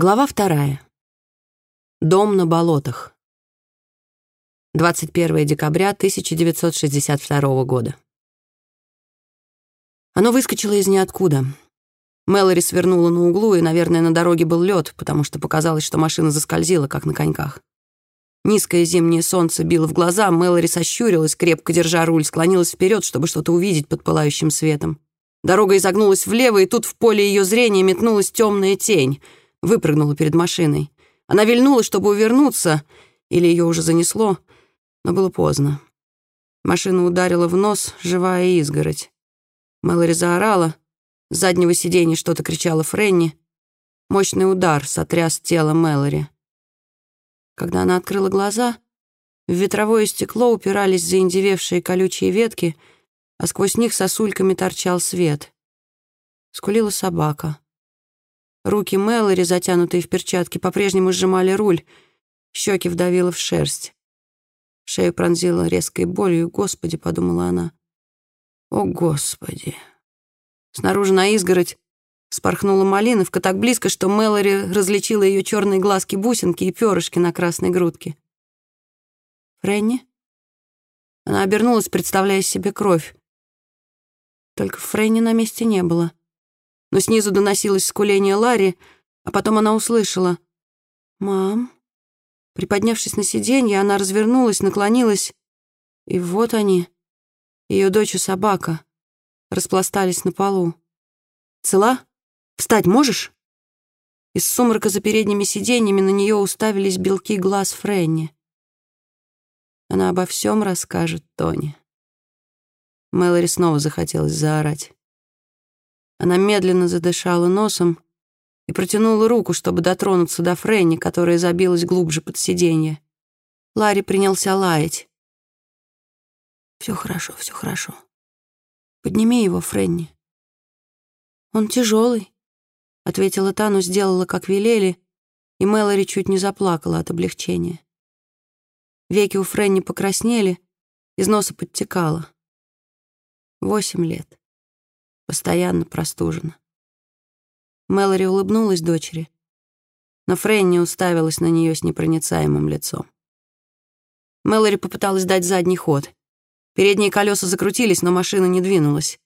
Глава вторая. Дом на болотах. 21 декабря 1962 года. Оно выскочило из ниоткуда. Мэлори свернула на углу, и, наверное, на дороге был лед, потому что показалось, что машина заскользила, как на коньках. Низкое зимнее солнце било в глаза, Мэлори сощурилась, крепко держа руль, склонилась вперед, чтобы что-то увидеть под пылающим светом. Дорога изогнулась влево, и тут в поле ее зрения метнулась темная тень — выпрыгнула перед машиной. Она вильнула, чтобы увернуться, или ее уже занесло, но было поздно. Машина ударила в нос, живая изгородь. Мэлори заорала, с заднего сиденья что-то кричала Френни. Мощный удар сотряс тело Мэлори. Когда она открыла глаза, в ветровое стекло упирались заиндевевшие колючие ветки, а сквозь них сосульками торчал свет. Скулила собака. Руки Мэлори, затянутые в перчатки, по-прежнему сжимали руль. Щеки вдавило в шерсть. Шею пронзила резкой болью. «Господи!» — подумала она. «О, Господи!» Снаружи на изгородь спорхнула малиновка так близко, что Мэлори различила ее черные глазки-бусинки и перышки на красной грудке. «Фрэнни?» Она обернулась, представляя себе кровь. Только Фрэнни на месте не было но снизу доносилось скуление Ларри, а потом она услышала «Мам». Приподнявшись на сиденье, она развернулась, наклонилась, и вот они, ее дочь и собака, распластались на полу. «Цела? Встать можешь?» Из сумрака за передними сиденьями на нее уставились белки глаз Фрэнни. Она обо всем расскажет Тони. Мэлори снова захотелось заорать. Она медленно задышала носом и протянула руку, чтобы дотронуться до Фрэнни, которая забилась глубже под сиденье. Ларри принялся лаять. «Все хорошо, все хорошо. Подними его, Фрэнни». «Он тяжелый», — ответила та, но сделала, как велели, и Мэлори чуть не заплакала от облегчения. Веки у Фрэнни покраснели, из носа подтекало. Восемь лет. Постоянно простужена. Мэлори улыбнулась дочери, но Фрэнни уставилась на нее с непроницаемым лицом. Мэлори попыталась дать задний ход. Передние колеса закрутились, но машина не двинулась.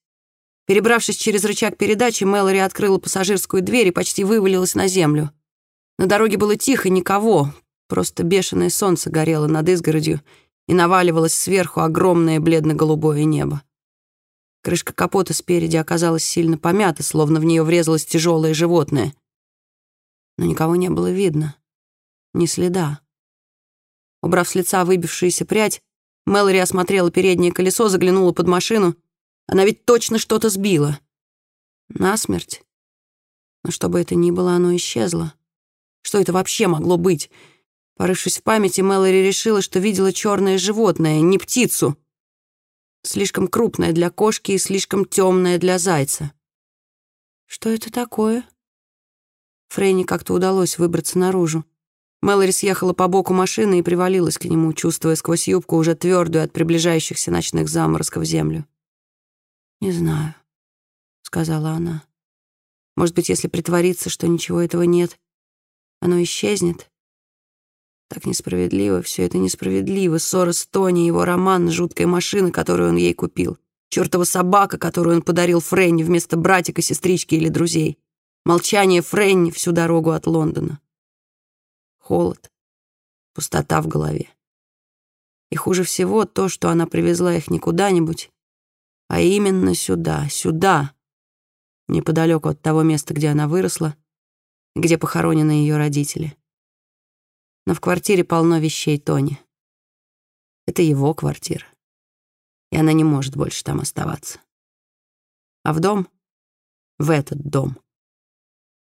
Перебравшись через рычаг передачи, Мэлори открыла пассажирскую дверь и почти вывалилась на землю. На дороге было тихо, никого, просто бешеное солнце горело над изгородью и наваливалось сверху огромное бледно-голубое небо. Крышка капота спереди оказалась сильно помята, словно в нее врезалось тяжелое животное. Но никого не было видно. Ни следа. Убрав с лица выбившуюся прядь, Мэлори осмотрела переднее колесо, заглянула под машину. Она ведь точно что-то сбила. Насмерть. Но что бы это ни было, оно исчезло. Что это вообще могло быть? Порывшись в памяти, Мэлори решила, что видела черное животное, не птицу слишком крупная для кошки и слишком темная для зайца. Что это такое? Фрейне как-то удалось выбраться наружу. Мэлори съехала по боку машины и привалилась к нему, чувствуя сквозь юбку уже твердую от приближающихся ночных заморозков землю. «Не знаю», — сказала она. «Может быть, если притвориться, что ничего этого нет, оно исчезнет?» Так несправедливо, все это несправедливо. Ссора с Тони, его роман, жуткая машина, которую он ей купил. Чёртова собака, которую он подарил Фрэнни вместо братика, сестрички или друзей. Молчание Фрэнни всю дорогу от Лондона. Холод. Пустота в голове. И хуже всего то, что она привезла их не куда-нибудь, а именно сюда, сюда, неподалеку от того места, где она выросла, где похоронены ее родители но в квартире полно вещей Тони. Это его квартира, и она не может больше там оставаться. А в дом, в этот дом,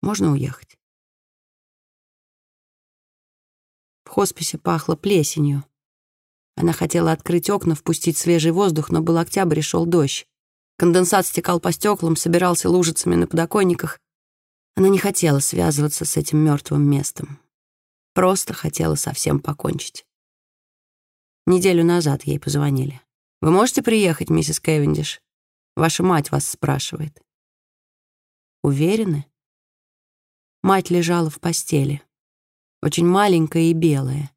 можно уехать. В хосписе пахло плесенью. Она хотела открыть окна, впустить свежий воздух, но был октябрь и шел дождь. Конденсат стекал по стеклам, собирался лужицами на подоконниках. Она не хотела связываться с этим мертвым местом. Просто хотела совсем покончить. Неделю назад ей позвонили. «Вы можете приехать, миссис Кевиндиш? Ваша мать вас спрашивает». «Уверены?» Мать лежала в постели, очень маленькая и белая.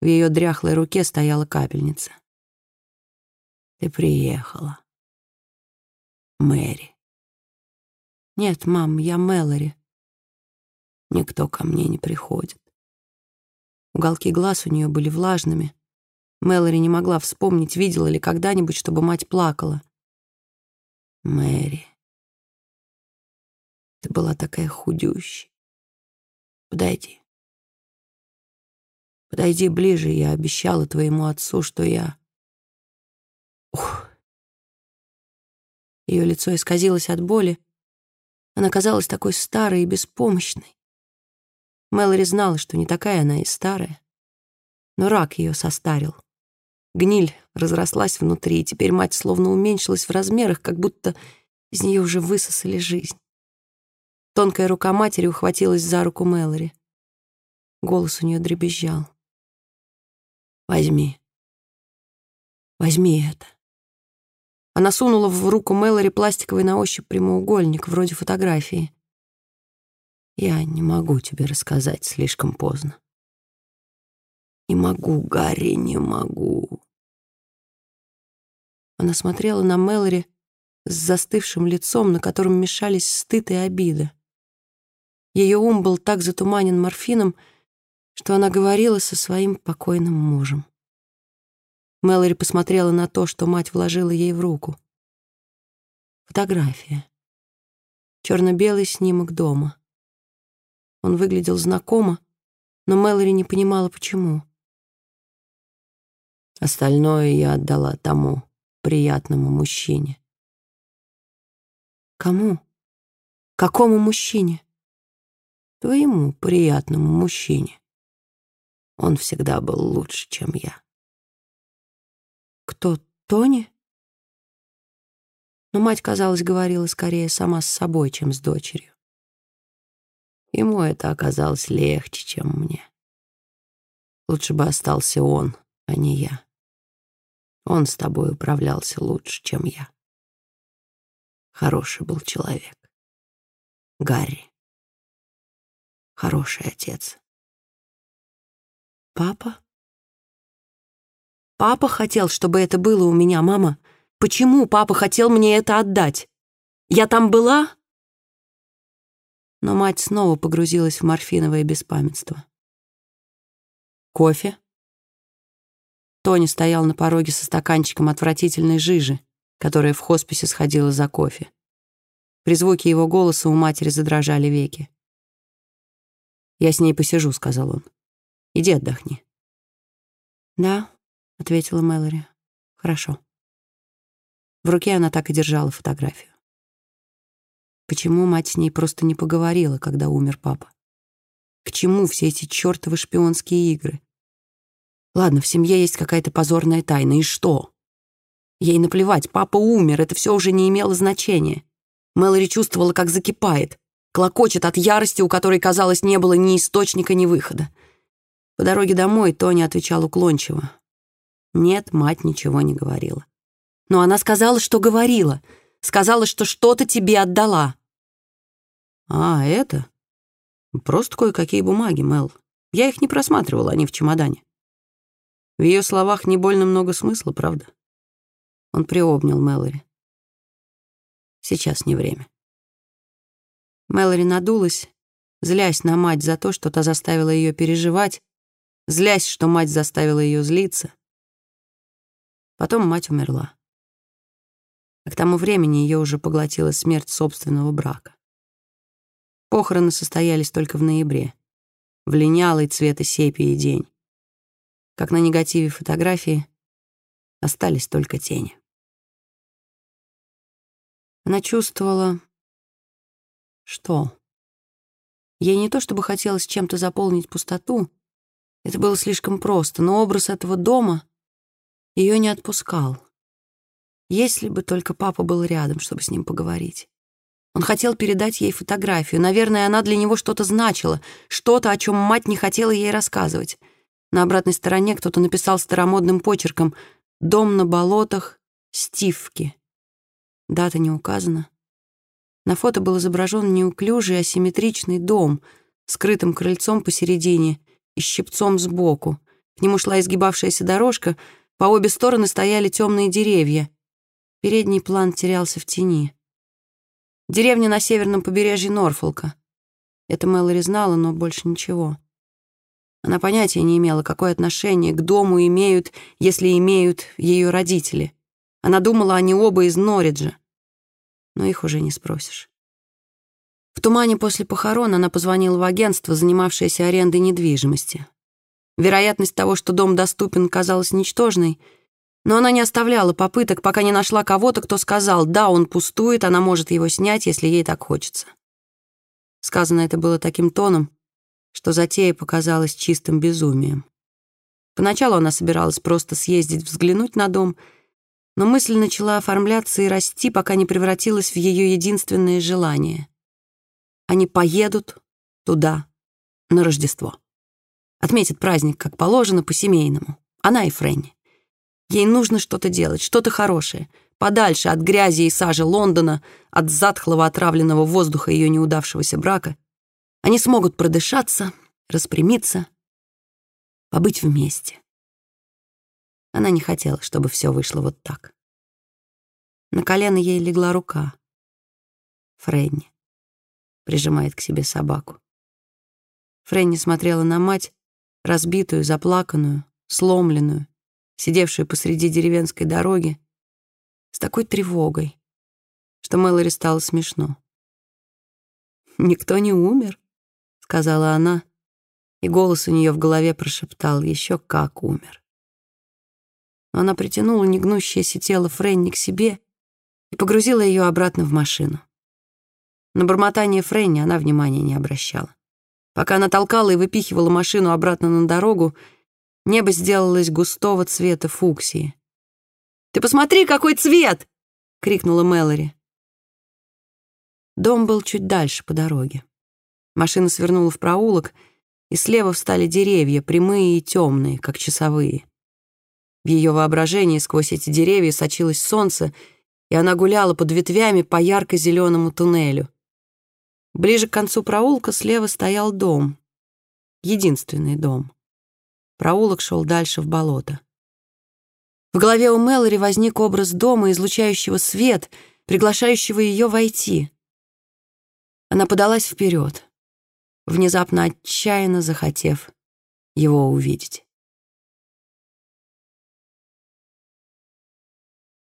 В ее дряхлой руке стояла капельница. «Ты приехала. Мэри». «Нет, мам, я Мэлори». «Никто ко мне не приходит». Уголки глаз у нее были влажными. Мэлори не могла вспомнить, видела ли когда-нибудь, чтобы мать плакала. «Мэри, ты была такая худющая. Подойди. Подойди ближе, я обещала твоему отцу, что я... Ух. Ее лицо исказилось от боли. Она казалась такой старой и беспомощной. Мэлори знала, что не такая она и старая. Но рак ее состарил. Гниль разрослась внутри, и теперь мать словно уменьшилась в размерах, как будто из нее уже высосали жизнь. Тонкая рука матери ухватилась за руку Мэлори. Голос у нее дребезжал. Возьми. Возьми это. Она сунула в руку Мэлори пластиковый на ощупь прямоугольник, вроде фотографии. Я не могу тебе рассказать, слишком поздно. Не могу, Гарри, не могу. Она смотрела на Мэлори с застывшим лицом, на котором мешались стыд и обида. Ее ум был так затуманен морфином, что она говорила со своим покойным мужем. Мэлори посмотрела на то, что мать вложила ей в руку. Фотография. Черно-белый снимок дома. Он выглядел знакомо, но Мэлори не понимала, почему. Остальное я отдала тому приятному мужчине. Кому? Какому мужчине? Твоему приятному мужчине. Он всегда был лучше, чем я. Кто, Тони? Но мать, казалось, говорила скорее сама с собой, чем с дочерью. Ему это оказалось легче, чем мне. Лучше бы остался он, а не я. Он с тобой управлялся лучше, чем я. Хороший был человек. Гарри. Хороший отец. Папа? Папа хотел, чтобы это было у меня, мама. Почему папа хотел мне это отдать? Я там была? Но мать снова погрузилась в морфиновое беспамятство. Кофе? Тони стоял на пороге со стаканчиком отвратительной жижи, которая в хосписе сходила за кофе. При звуке его голоса у матери задрожали веки. «Я с ней посижу», — сказал он. «Иди отдохни». «Да», — ответила Мэлори. «Хорошо». В руке она так и держала фотографию. Почему мать с ней просто не поговорила, когда умер папа? К чему все эти чертовы шпионские игры? Ладно, в семье есть какая-то позорная тайна, и что? Ей наплевать, папа умер, это все уже не имело значения. Мэлори чувствовала, как закипает, клокочет от ярости, у которой, казалось, не было ни источника, ни выхода. По дороге домой Тоня отвечал уклончиво. Нет, мать ничего не говорила. Но она сказала, что говорила. Сказала, что что-то тебе отдала. А, это? Просто кое-какие бумаги, Мэл. Я их не просматривала, они в чемодане. В ее словах не больно много смысла, правда? Он приобнял Мэлори. Сейчас не время. Мэлори надулась, злясь на мать за то, что та заставила ее переживать, злясь, что мать заставила ее злиться. Потом мать умерла. А к тому времени ее уже поглотила смерть собственного брака. Похороны состоялись только в ноябре, в линялый цвета сепии день. Как на негативе фотографии, остались только тени. Она чувствовала... Что? Ей не то чтобы хотелось чем-то заполнить пустоту, это было слишком просто, но образ этого дома ее не отпускал. Если бы только папа был рядом, чтобы с ним поговорить. Он хотел передать ей фотографию. Наверное, она для него что-то значила, что-то, о чем мать не хотела ей рассказывать. На обратной стороне кто-то написал старомодным почерком «Дом на болотах, Стивки». Дата не указана. На фото был изображен неуклюжий асимметричный дом с крытым крыльцом посередине и щипцом сбоку. К нему шла изгибавшаяся дорожка, по обе стороны стояли темные деревья. Передний план терялся в тени. Деревня на северном побережье Норфолка. Это Мэлори знала, но больше ничего. Она понятия не имела, какое отношение к дому имеют, если имеют ее родители. Она думала, они оба из Норриджа. Но их уже не спросишь. В тумане после похорон она позвонила в агентство, занимавшееся арендой недвижимости. Вероятность того, что дом доступен, казалась ничтожной, но она не оставляла попыток, пока не нашла кого-то, кто сказал, да, он пустует, она может его снять, если ей так хочется. Сказано это было таким тоном, что затея показалась чистым безумием. Поначалу она собиралась просто съездить взглянуть на дом, но мысль начала оформляться и расти, пока не превратилась в ее единственное желание. Они поедут туда на Рождество. Отметят праздник, как положено, по-семейному. Она и Фрэнни. Ей нужно что-то делать, что-то хорошее, подальше от грязи и сажи Лондона, от затхлого отравленного воздуха ее неудавшегося брака — они смогут продышаться, распрямиться, побыть вместе. Она не хотела, чтобы все вышло вот так. На колено ей легла рука. Фрэнни прижимает к себе собаку. Фрэнни смотрела на мать, разбитую, заплаканную, сломленную, сидевшую посреди деревенской дороги, с такой тревогой, что Мэлори стало смешно. «Никто не умер», сказала она, и голос у нее в голове прошептал «Еще как умер». Но она притянула негнущееся тело Фрэнни к себе и погрузила ее обратно в машину. На бормотание Фрэнни она внимания не обращала. Пока она толкала и выпихивала машину обратно на дорогу, небо сделалось густого цвета фуксии. «Ты посмотри, какой цвет!» — крикнула Мэлори. Дом был чуть дальше по дороге. Машина свернула в проулок, и слева встали деревья, прямые и темные, как часовые. В ее воображении сквозь эти деревья сочилось солнце, и она гуляла под ветвями по ярко-зеленому туннелю. Ближе к концу проулка слева стоял дом. Единственный дом. Проулок шел дальше в болото. В голове у Мэлори возник образ дома, излучающего свет, приглашающего ее войти. Она подалась вперед внезапно отчаянно захотев его увидеть.